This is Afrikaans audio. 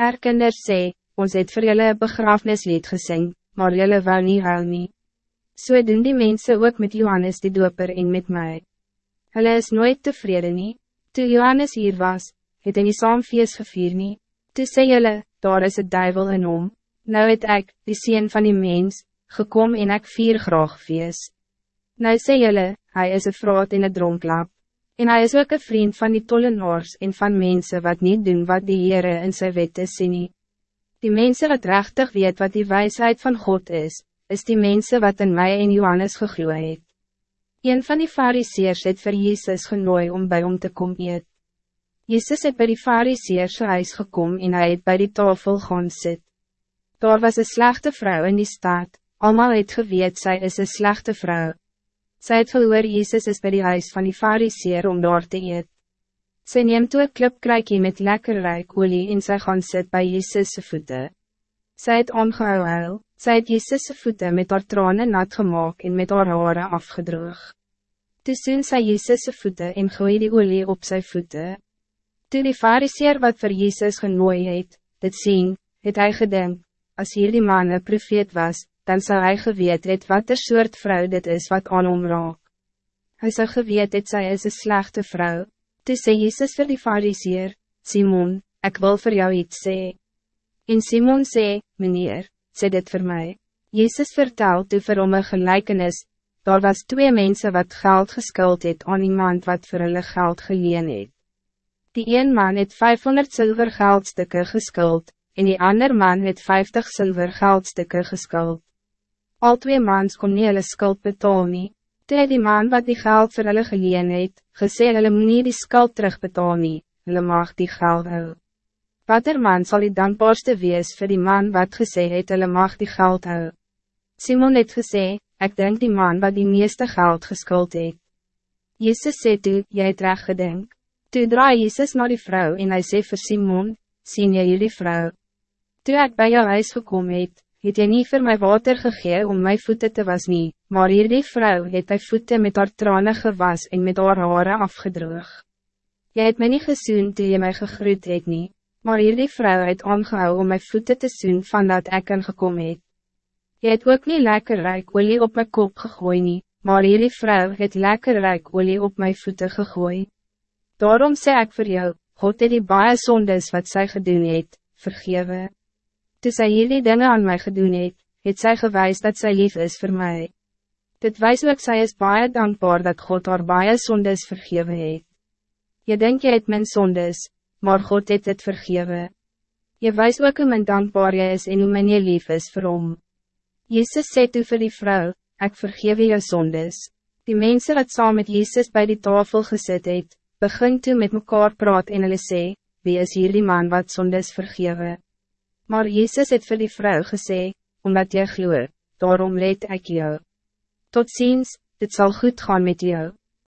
Erkinders sê, ons het vir julle begrafnislied gesing, maar julle wou nie huil nie. So doen die mensen ook met Johannes die doper en met mij. Hulle is nooit tevreden nie. Toe Johannes hier was, het hy nie saamfeest gevier nie. Toe sê julle, daar is het duivel in hom. Nou het ek, die sien van die mens, gekom en ek vier graag feest. Nou sê julle, hij is een vraat en een dronklap. En hij is ook een vriend van die tollenaars en van mensen wat niet doen wat die Heere in sy wette sien nie. Die mensen wat rechtig weet wat die wijsheid van God is, is die mensen wat in mij en Johannes gegloeid het. Een van die fariseers het vir Jezus genooi om bij hom te kom eet. Jezus het by die fariseers huis gekom en hij het by die tafel gaan sit. Daar was een slechte vrouw in die stad, allemaal het geweet zij is een slechte vrouw. Sy het gehoor Jezus is bij die huis van die fariseer om daar te eet. Sy neem toe een klipkruikie met lekker rijk olie en sy gaan sit by Jezus' voeten. Sy het aangehou huil, sy het Jezus' voeten met haar tranen nat gemaakt en met haar haren afgedroog. Toe soen sy Jezus' voeten en gooi die olie op zijn voeten. Toe die fariseer wat voor Jezus genooi het, dit sien, het hy gedink, as hier die man een profeet was, dan zou hij geweet het wat de soort vrouw dit is wat aan hom raak. Hy zou geweet het sy is een slechte vrouw. Toe sê Jesus vir die fariseer, Simon, ik wil voor jou iets sê. En Simon sê, meneer, sê dit voor mij. Jezus vertelt toe vir hom een gelijkenis, daar was twee mensen wat geld geskuld het aan iemand wat voor hulle geld geleen het. Die een man het 500 zilver geldstukken geskuld, en die ander man het 50 zilver geldstukken geskuld. Al twee mans kon nie hulle skuld betaal nie. Toe het die man wat die geld vir hulle geleen het, gesê hulle moet nie die skuld terugbetaal nie, hulle mag die geld hou. Wat er man sal die dankbaarste wees vir die man wat gesê het hulle mag die geld hou. Simon het gesê, ik denk die man wat die meeste geld geskuld het. Jezus sê toe, jy het recht gedink. Toe draai Jezus naar die vrouw en hij sê vir Simon, sien jy jullie vrouw? Toe ek bij jou huis gekom het, het jy nie vir my water gegee om my voeten te was nie, maar hier die vrou het hy voeten met haar tranen gewas en met haar haren afgedroog. Jy het my nie gesoen toe jy my gegroet het nie, maar hier die vrou het aangehou om my voeten te soen van dat ek ingekom het. Jy het ook nie lekker rijk olie op my kop gegooi nie, maar hier die vrou het lekker rijk olie op my voeten gegooi. Daarom sê ik voor jou, God het die baie sondes wat zij gedoen het, vergewe. Toe sy hierdie dinge aan mij gedoen het, het sy gewys dat sy lief is voor mij. Dit wijs ook sy is baie dankbaar dat God haar baie sondes vergewe het. Je denkt jy het mijn sondes, maar God het het vergewe. Je wijs ook hoe mijn dankbaar jy is en hoe mijn je lief is vir hom. Jezus sê toe vir die vrou, ek vergewe jou sondes. Die mensen wat saam met Jezus bij die tafel gezet het, begin toe met mekaar praat en hulle sê, wie is hier die man wat sondes vergewe? Maar Jezus het vir die vrou gesê, omdat jy gloe, daarom leed ik jou. Tot ziens, dit zal goed gaan met jou.